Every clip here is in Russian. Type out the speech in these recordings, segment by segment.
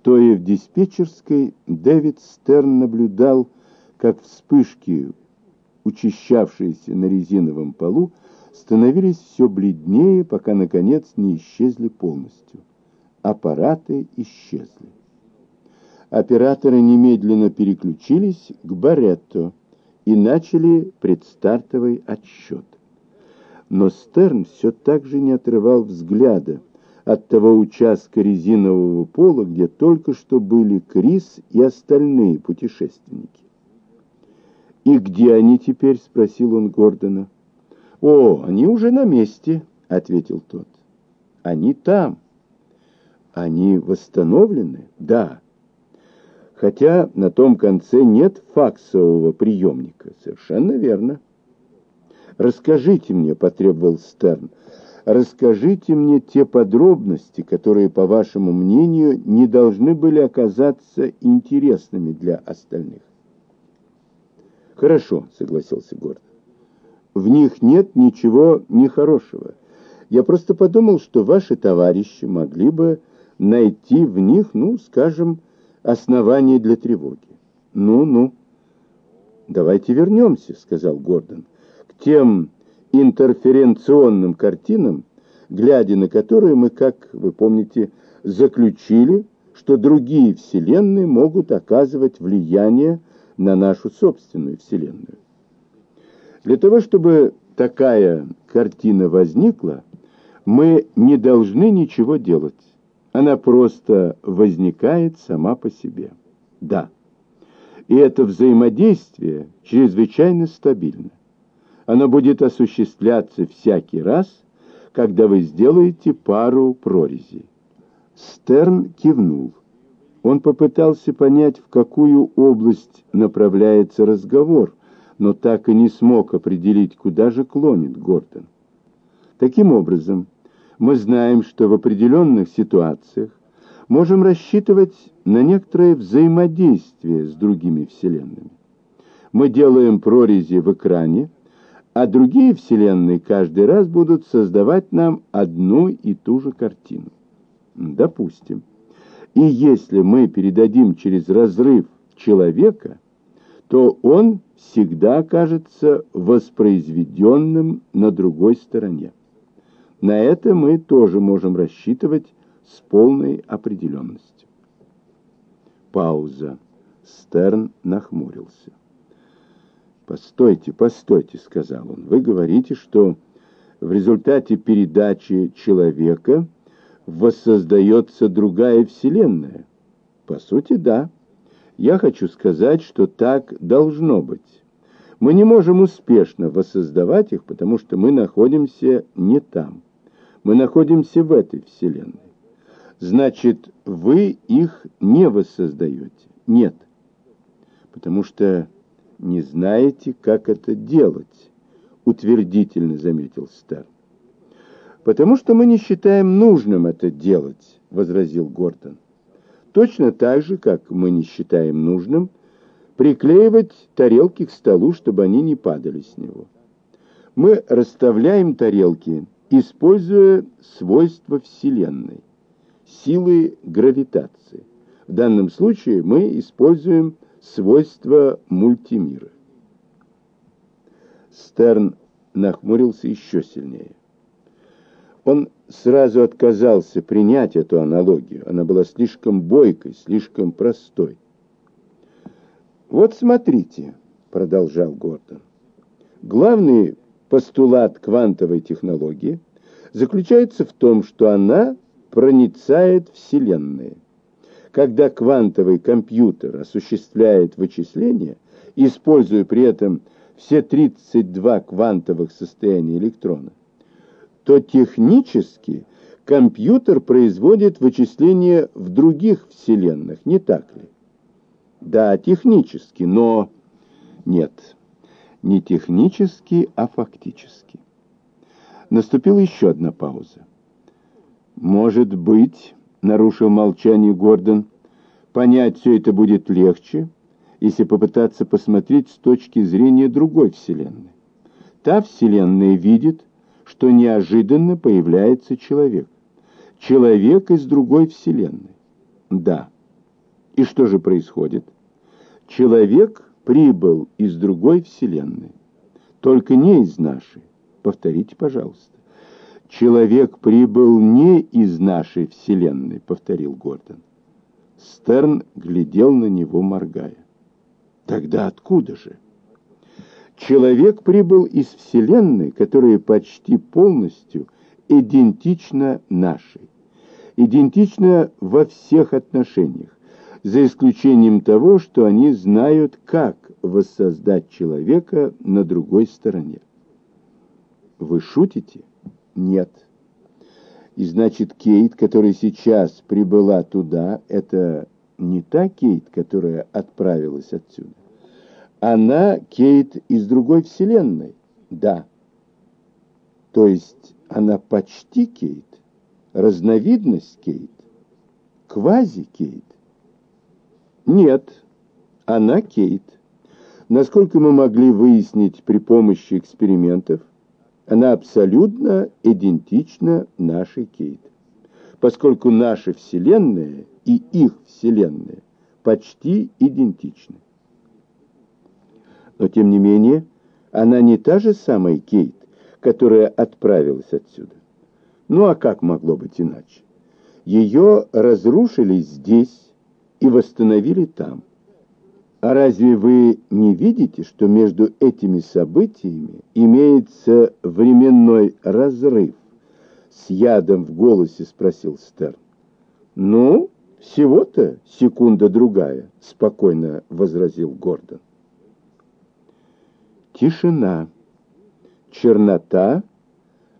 Стоя в диспетчерской, Дэвид Стерн наблюдал, как вспышки, учащавшиеся на резиновом полу, становились все бледнее, пока, наконец, не исчезли полностью. Аппараты исчезли. Операторы немедленно переключились к Баретто и начали предстартовый отсчет. Но Стерн все так же не отрывал взгляда от того участка резинового пола, где только что были Крис и остальные путешественники. «И где они теперь?» — спросил он Гордона. «О, они уже на месте», — ответил тот. «Они там». «Они восстановлены?» «Да». Хотя на том конце нет факсового приемника. Совершенно верно. «Расскажите мне», — потребовал Стерн, — «расскажите мне те подробности, которые, по вашему мнению, не должны были оказаться интересными для остальных». «Хорошо», — согласился Гордон. «В них нет ничего нехорошего. Я просто подумал, что ваши товарищи могли бы найти в них, ну, скажем, основания для тревоги». «Ну-ну». «Давайте вернемся», — сказал Гордон, «к тем интерференционным картинам, глядя на которые мы, как вы помните, заключили, что другие вселенные могут оказывать влияние на нашу собственную Вселенную. Для того, чтобы такая картина возникла, мы не должны ничего делать. Она просто возникает сама по себе. Да. И это взаимодействие чрезвычайно стабильно. Оно будет осуществляться всякий раз, когда вы сделаете пару прорезей. Стерн кивнул. Он попытался понять, в какую область направляется разговор, но так и не смог определить, куда же клонит Гордон. Таким образом, мы знаем, что в определенных ситуациях можем рассчитывать на некоторое взаимодействие с другими вселенными. Мы делаем прорези в экране, а другие вселенные каждый раз будут создавать нам одну и ту же картину. Допустим. И если мы передадим через разрыв человека, то он всегда окажется воспроизведенным на другой стороне. На это мы тоже можем рассчитывать с полной определенностью. Пауза. Стерн нахмурился. «Постойте, постойте», — сказал он. «Вы говорите, что в результате передачи человека воссоздается другая вселенная? По сути, да. Я хочу сказать, что так должно быть. Мы не можем успешно воссоздавать их, потому что мы находимся не там. Мы находимся в этой вселенной. Значит, вы их не воссоздаете? Нет. Потому что не знаете, как это делать, утвердительно заметил Стар. «Потому что мы не считаем нужным это делать», — возразил Гортон. «Точно так же, как мы не считаем нужным приклеивать тарелки к столу, чтобы они не падали с него. Мы расставляем тарелки, используя свойства Вселенной, силы гравитации. В данном случае мы используем свойства мультимира. Стерн нахмурился еще сильнее. Он сразу отказался принять эту аналогию. Она была слишком бойкой, слишком простой. «Вот смотрите», — продолжал Гордон, — «главный постулат квантовой технологии заключается в том, что она проницает Вселенные. Когда квантовый компьютер осуществляет вычисления, используя при этом все 32 квантовых состояния электрона, то технически компьютер производит вычисления в других вселенных, не так ли? Да, технически, но... Нет, не технически, а фактически. Наступила еще одна пауза. «Может быть, — нарушил молчание Гордон, — понять все это будет легче, если попытаться посмотреть с точки зрения другой вселенной. Та вселенная видит, что неожиданно появляется человек. Человек из другой вселенной. Да, И что же происходит? Человек прибыл из другой вселенной, только не из нашей. Повторите, пожалуйста. Человек прибыл не из нашей вселенной, повторил Гордон. Стерн глядел на него, моргая. Тогда откуда же? Человек прибыл из вселенной, которая почти полностью идентична нашей. Идентична во всех отношениях за исключением того, что они знают, как воссоздать человека на другой стороне. Вы шутите? Нет. И значит, Кейт, которая сейчас прибыла туда, это не та Кейт, которая отправилась отсюда. Она Кейт из другой вселенной. Да. То есть она почти Кейт, разновидность Кейт, квази-Кейт. Нет, она Кейт. Насколько мы могли выяснить при помощи экспериментов, она абсолютно идентична нашей Кейт, поскольку наша Вселенная и их Вселенная почти идентичны. Но, тем не менее, она не та же самая Кейт, которая отправилась отсюда. Ну а как могло быть иначе? Ее разрушили здесь, и восстановили там. А разве вы не видите, что между этими событиями имеется временной разрыв? С ядом в голосе спросил Стерн. Ну, всего-то секунда-другая, спокойно возразил Гордон. Тишина, чернота,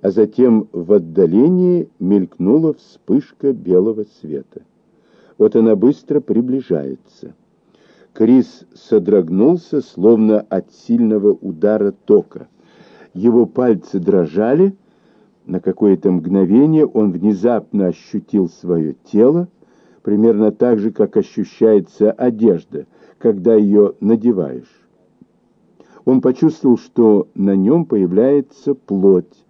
а затем в отдалении мелькнула вспышка белого света. Вот она быстро приближается. Крис содрогнулся, словно от сильного удара тока. Его пальцы дрожали. На какое-то мгновение он внезапно ощутил свое тело, примерно так же, как ощущается одежда, когда ее надеваешь. Он почувствовал, что на нем появляется плоть,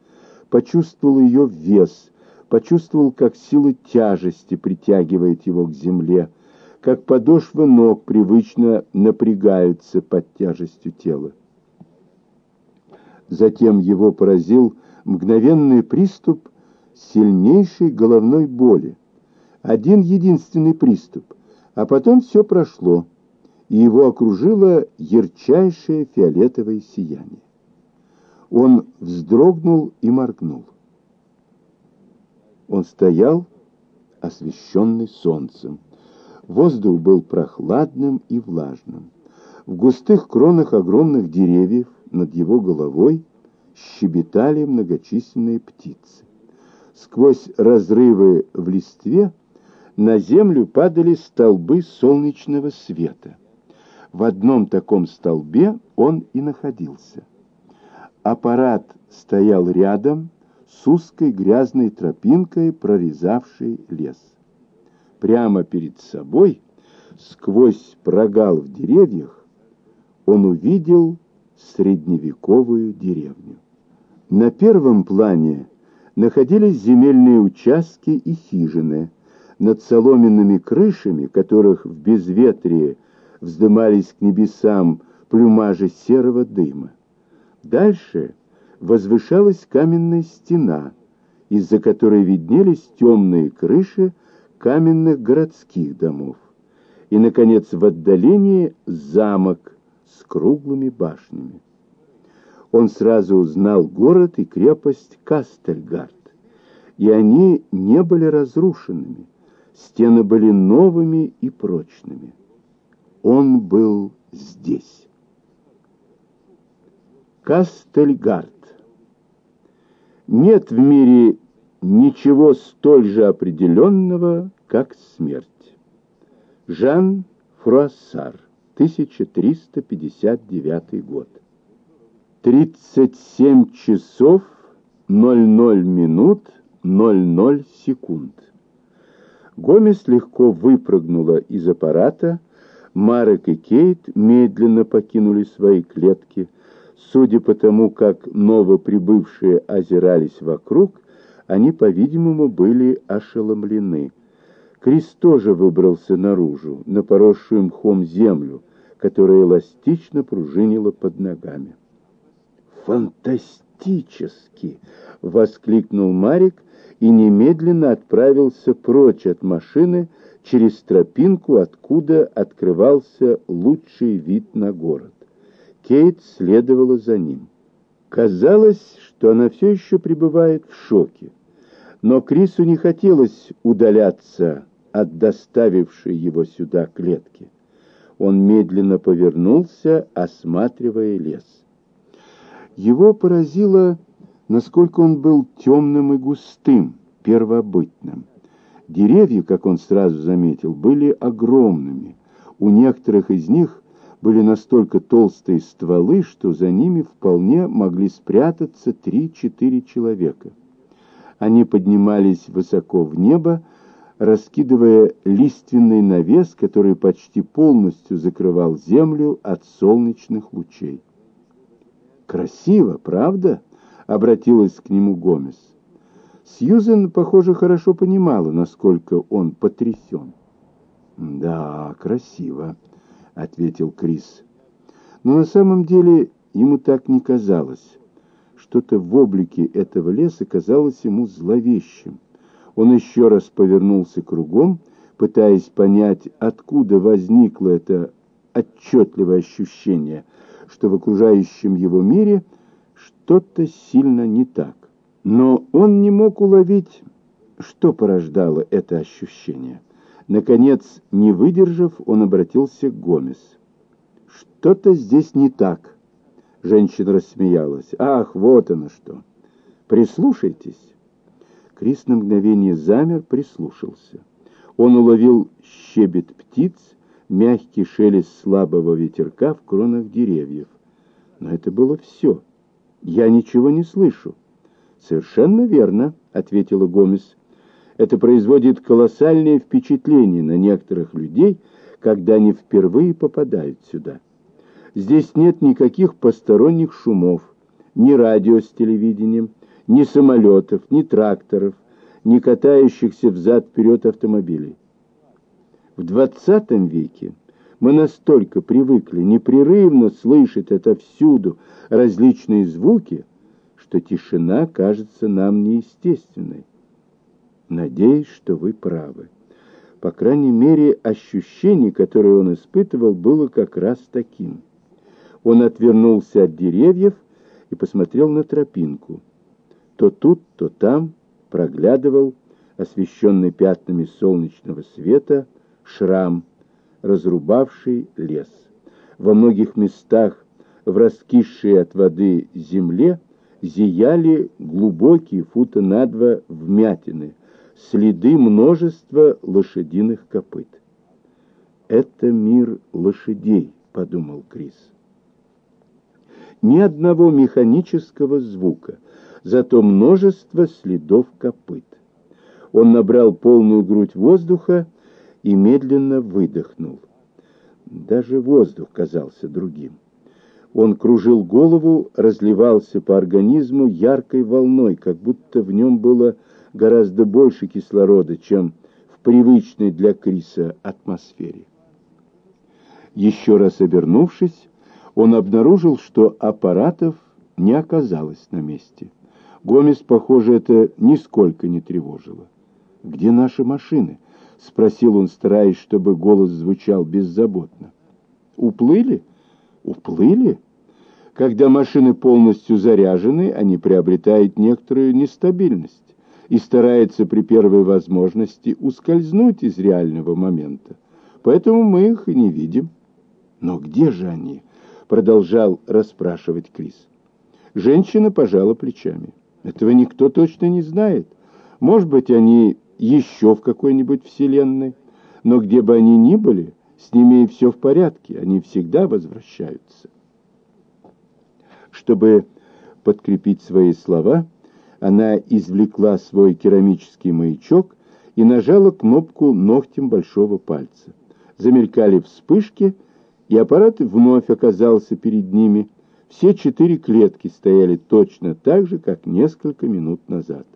почувствовал ее вес, почувствовал, как сила тяжести притягивает его к земле, как подошвы ног привычно напрягаются под тяжестью тела. Затем его поразил мгновенный приступ сильнейшей головной боли. Один единственный приступ, а потом все прошло, и его окружило ярчайшее фиолетовое сияние. Он вздрогнул и моргнул. Он стоял, освещенный солнцем. Воздух был прохладным и влажным. В густых кронах огромных деревьев над его головой щебетали многочисленные птицы. Сквозь разрывы в листве на землю падали столбы солнечного света. В одном таком столбе он и находился. Аппарат стоял рядом, с узкой грязной тропинкой, прорезавшей лес. Прямо перед собой, сквозь прогал в деревьях, он увидел средневековую деревню. На первом плане находились земельные участки и хижины, над соломенными крышами, которых в безветрие вздымались к небесам плюмажи серого дыма. Дальше — возвышалась каменная стена, из-за которой виднелись темные крыши каменных городских домов. И, наконец, в отдалении замок с круглыми башнями. Он сразу узнал город и крепость Кастельгард, и они не были разрушенными, стены были новыми и прочными. Он был здесь. Кастельгард нет в мире ничего столь же определенного, как смерть. Жан Фруассар, 1359 год. 37 часов 00 минут 00 секунд. Гомес легко выпрыгнула из аппарата, Марек и Кейт медленно покинули свои клетки, Судя по тому, как новоприбывшие озирались вокруг, они, по-видимому, были ошеломлены. Крис тоже выбрался наружу, на поросшую мхом землю, которая эластично пружинила под ногами. «Фантастически!» — воскликнул Марик и немедленно отправился прочь от машины через тропинку, откуда открывался лучший вид на город. Кейт следовала за ним. Казалось, что она все еще пребывает в шоке. Но Крису не хотелось удаляться от доставившей его сюда клетки. Он медленно повернулся, осматривая лес. Его поразило, насколько он был темным и густым, первобытным. Деревья, как он сразу заметил, были огромными. У некоторых из них были настолько толстые стволы, что за ними вполне могли спрятаться три-четыре человека. Они поднимались высоко в небо, раскидывая лиственный навес, который почти полностью закрывал землю от солнечных лучей. «Красиво, правда?» — обратилась к нему Гомес. Сьюзен, похоже, хорошо понимала, насколько он потрясен. «Да, красиво», — ответил Крис. Но на самом деле ему так не казалось. Что-то в облике этого леса казалось ему зловещим. Он еще раз повернулся кругом, пытаясь понять, откуда возникло это отчетливое ощущение, что в окружающем его мире что-то сильно не так. Но он не мог уловить, что порождало это ощущение. Наконец, не выдержав, он обратился к Гомес. «Что-то здесь не так», — женщина рассмеялась. «Ах, вот оно что! Прислушайтесь!» Крис на мгновение замер, прислушался. Он уловил щебет птиц, мягкий шелест слабого ветерка в кронах деревьев. Но это было все. Я ничего не слышу. «Совершенно верно», — ответила Гомес. «Это производит колоссальное впечатление на некоторых людей, когда они впервые попадают сюда. Здесь нет никаких посторонних шумов, ни радио с телевидением, ни самолетов, ни тракторов, ни катающихся взад-вперед автомобилей. В двадцатом веке мы настолько привыкли непрерывно слышать отовсюду различные звуки, что тишина кажется нам неестественной. Надеюсь, что вы правы. По крайней мере, ощущение, которое он испытывал, было как раз таким. Он отвернулся от деревьев и посмотрел на тропинку. То тут, то там проглядывал, освещенный пятнами солнечного света, шрам, разрубавший лес. Во многих местах в раскисшей от воды земле зияли глубокие фута на два вмятины, следы множества лошадиных копыт. «Это мир лошадей», — подумал Крис. Ни одного механического звука, зато множество следов копыт. Он набрал полную грудь воздуха и медленно выдохнул. Даже воздух казался другим. Он кружил голову, разливался по организму яркой волной, как будто в нем было гораздо больше кислорода, чем в привычной для Криса атмосфере. Еще раз обернувшись, он обнаружил, что аппаратов не оказалось на месте. Гомес, похоже, это нисколько не тревожило. «Где наши машины?» — спросил он, стараясь, чтобы голос звучал беззаботно. «Уплыли? Уплыли?» Когда машины полностью заряжены, они приобретают некоторую нестабильность и стараются при первой возможности ускользнуть из реального момента. Поэтому мы их и не видим. «Но где же они?» — продолжал расспрашивать Крис. Женщина пожала плечами. Этого никто точно не знает. Может быть, они еще в какой-нибудь вселенной, но где бы они ни были, с ними и все в порядке, они всегда возвращаются. Чтобы подкрепить свои слова, она извлекла свой керамический маячок и нажала кнопку ногтем большого пальца. Замелькали вспышки, и аппарат вновь оказался перед ними – все четыре клетки стояли точно так же, как несколько минут назад.